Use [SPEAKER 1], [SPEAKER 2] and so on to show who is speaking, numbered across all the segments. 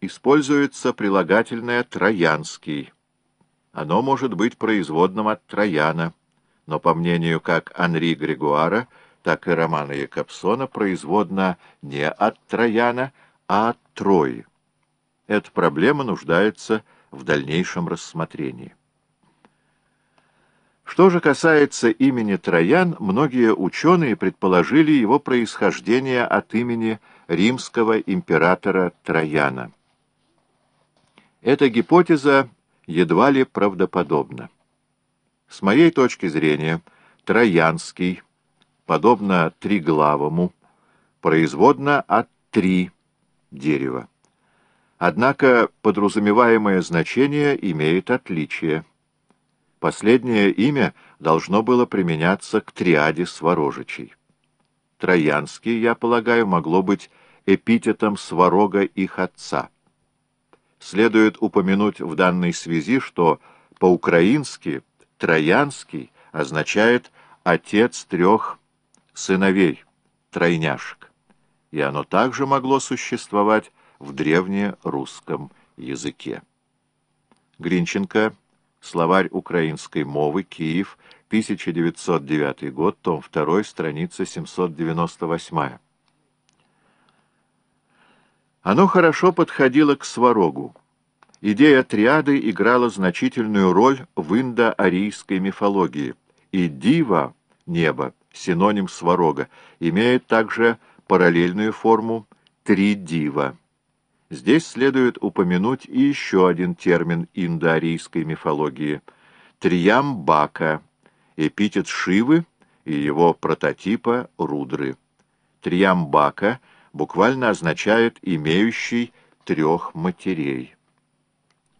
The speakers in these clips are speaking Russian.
[SPEAKER 1] используется прилагательное «троянский». Оно может быть производным от Трояна, но, по мнению как Анри Григуара, так и Романа Якобсона, производно не от Трояна, а от Трои. Эта проблема нуждается в дальнейшем рассмотрении. Что же касается имени Троян, многие ученые предположили его происхождение от имени римского императора Трояна. Эта гипотеза едва ли правдоподобна. С моей точки зрения, Троянский, подобно триглавому, производно от три дерева. Однако подразумеваемое значение имеет отличие. Последнее имя должно было применяться к триаде Сварожичей. Троянский, я полагаю, могло быть эпитетом Сварога их отца. Следует упомянуть в данной связи, что по-украински «троянский» означает «отец трех сыновей», тройняшек, и оно также могло существовать в древнерусском языке. Гринченко Словарь украинской мовы, Киев, 1909 год, том 2, страница 798. Оно хорошо подходило к сварогу. Идея триады играла значительную роль в индоарийской мифологии, и дива, небо, синоним сварога, имеет также параллельную форму три дива. Здесь следует упомянуть и еще один термин индоарийской мифологии — Триямбака, эпитет Шивы и его прототипа Рудры. Триямбака буквально означает «имеющий трех матерей».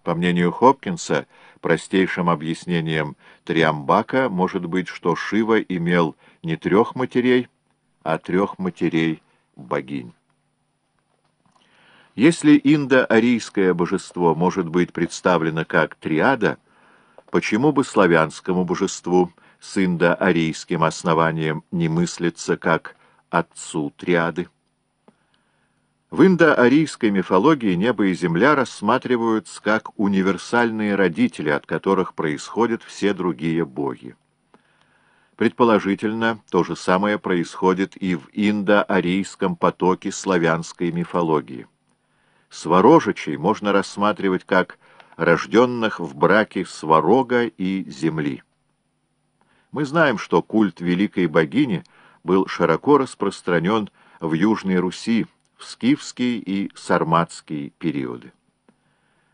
[SPEAKER 1] По мнению Хопкинса, простейшим объяснением Триамбака может быть, что Шива имел не трех матерей, а трех матерей богинь. Если индоарийское божество может быть представлено как триада, почему бы славянскому божеству с индоарийским основанием не мыслится как отцу триады? В индоарийской мифологии небо и земля рассматриваются как универсальные родители, от которых происходят все другие боги. Предположительно, то же самое происходит и в индоарийском потоке славянской мифологии. Сварожичей можно рассматривать как рожденных в браке Сварога и Земли. Мы знаем, что культ великой богини был широко распространен в Южной Руси в скифский и сарматский периоды.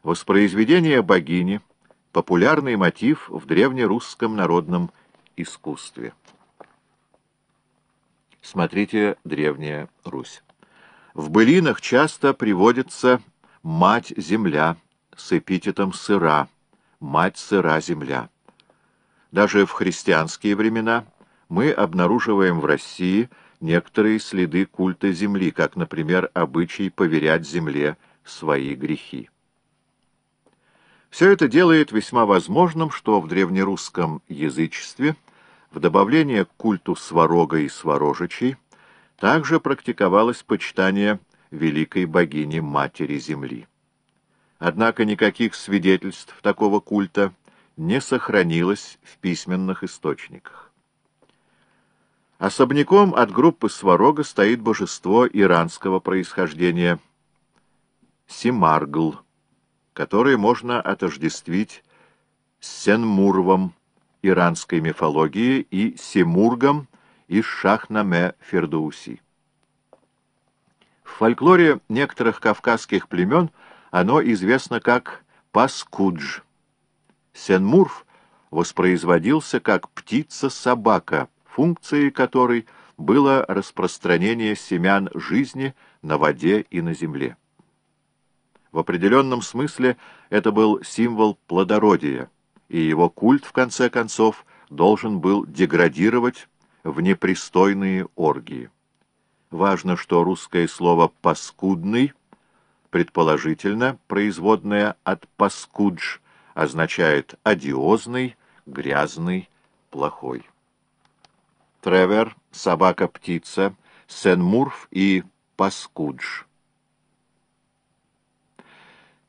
[SPEAKER 1] Воспроизведение богини – популярный мотив в древнерусском народном искусстве. Смотрите «Древняя Русь». В былинах часто приводится «мать-земля» с эпитетом «сыра», «мать-сыра-земля». Даже в христианские времена мы обнаруживаем в России некоторые следы культа земли, как, например, обычай поверять земле свои грехи. Все это делает весьма возможным, что в древнерусском язычестве в добавление к культу сварога и сварожичей также практиковалось почитание великой богини Матери Земли. Однако никаких свидетельств такого культа не сохранилось в письменных источниках. Особняком от группы Сварога стоит божество иранского происхождения Симаргл, которое можно отождествить с Сенмурвом иранской мифологии и Симургом из Шахнаме Фердууси. В фольклоре некоторых кавказских племен оно известно как паскудж. Сенмурф воспроизводился как птица-собака, функцией которой было распространение семян жизни на воде и на земле. В определенном смысле это был символ плодородия, и его культ, в конце концов, должен был деградировать в непристойные оргии. Важно, что русское слово «паскудный» предположительно производное от «паскудж» означает «одиозный», «грязный», «плохой». Тревер, собака-птица, Сен-Мурф и Паскудж.